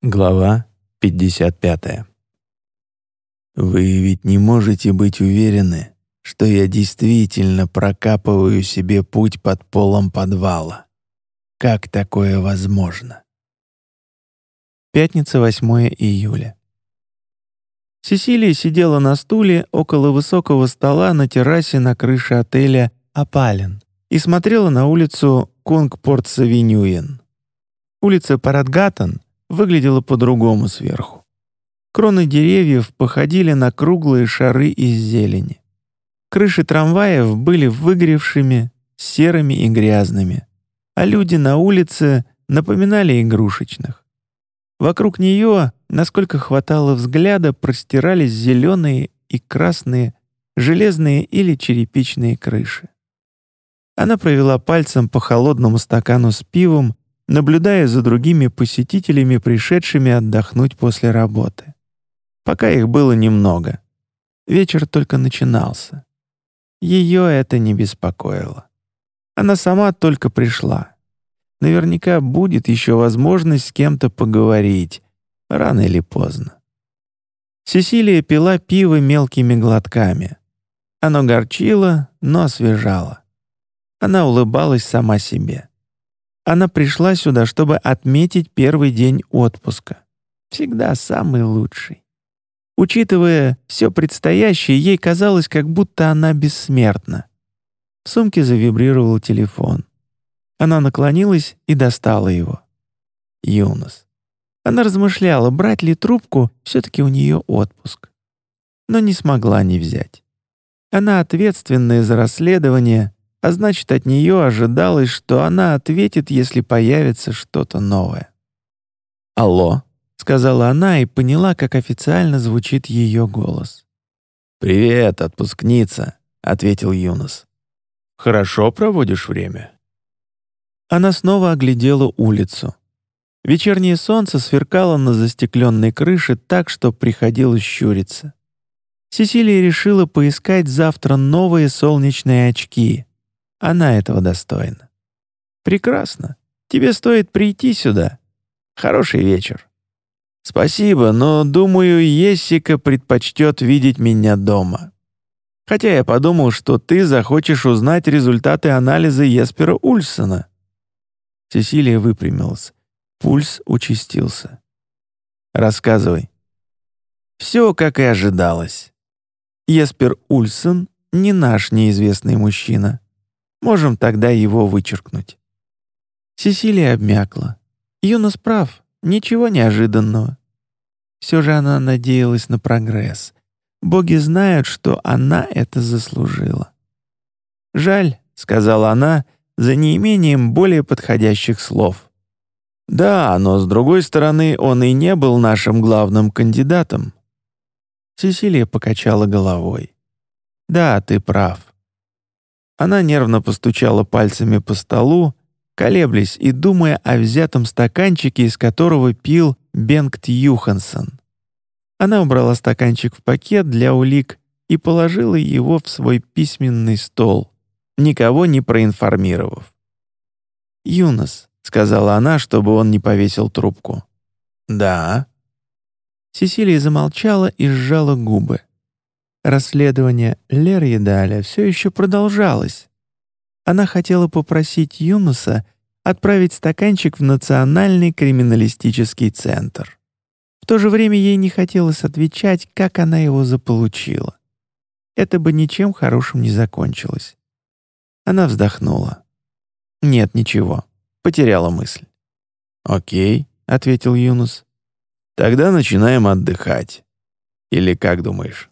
Глава 55. Вы ведь не можете быть уверены, что я действительно прокапываю себе путь под полом подвала. Как такое возможно? Пятница, 8 июля. Сесилия сидела на стуле около высокого стола на террасе на крыше отеля «Апален» и смотрела на улицу Кунгпорт-Савинюен. Улица Парадгатан — выглядела по-другому сверху. Кроны деревьев походили на круглые шары из зелени. Крыши трамваев были выгоревшими, серыми и грязными, а люди на улице напоминали игрушечных. Вокруг нее, насколько хватало взгляда, простирались зеленые и красные, железные или черепичные крыши. Она провела пальцем по холодному стакану с пивом наблюдая за другими посетителями, пришедшими отдохнуть после работы. Пока их было немного. Вечер только начинался. Ее это не беспокоило. Она сама только пришла. Наверняка будет еще возможность с кем-то поговорить, рано или поздно. Сесилия пила пиво мелкими глотками. Оно горчило, но освежало. Она улыбалась сама себе. Она пришла сюда, чтобы отметить первый день отпуска. Всегда самый лучший. Учитывая все предстоящее, ей казалось, как будто она бессмертна. В сумке завибрировал телефон. Она наклонилась и достала его. Юнос. Она размышляла, брать ли трубку, все-таки у нее отпуск. Но не смогла не взять. Она ответственная за расследование, а значит, от нее ожидалось, что она ответит, если появится что-то новое. «Алло», — сказала она и поняла, как официально звучит ее голос. «Привет, отпускница», — ответил Юнос. «Хорошо проводишь время?» Она снова оглядела улицу. Вечернее солнце сверкало на застекленной крыше так, что приходилось щуриться. Сесилия решила поискать завтра новые солнечные очки, она этого достойна. Прекрасно. Тебе стоит прийти сюда. Хороший вечер. Спасибо, но, думаю, Ессика предпочтет видеть меня дома. Хотя я подумал, что ты захочешь узнать результаты анализа Еспера Ульсона. Сесилия выпрямилась. Пульс участился. Рассказывай. Все, как и ожидалось. Еспер Ульсон не наш неизвестный мужчина. Можем тогда его вычеркнуть». Сесилия обмякла. Юнос прав, ничего неожиданного. Все же она надеялась на прогресс. Боги знают, что она это заслужила. «Жаль», — сказала она, за неимением более подходящих слов. «Да, но с другой стороны, он и не был нашим главным кандидатом». Сесилия покачала головой. «Да, ты прав. Она нервно постучала пальцами по столу, колеблясь и думая о взятом стаканчике, из которого пил Бенгт Юхансон. Она убрала стаканчик в пакет для улик и положила его в свой письменный стол, никого не проинформировав. «Юнос», — сказала она, чтобы он не повесил трубку. «Да». Сесилия замолчала и сжала губы. Расследование Лерьедаля все еще продолжалось. Она хотела попросить Юнуса отправить стаканчик в Национальный криминалистический центр. В то же время ей не хотелось отвечать, как она его заполучила. Это бы ничем хорошим не закончилось. Она вздохнула. «Нет, ничего. Потеряла мысль». «Окей», — ответил Юнус. «Тогда начинаем отдыхать. Или как думаешь?»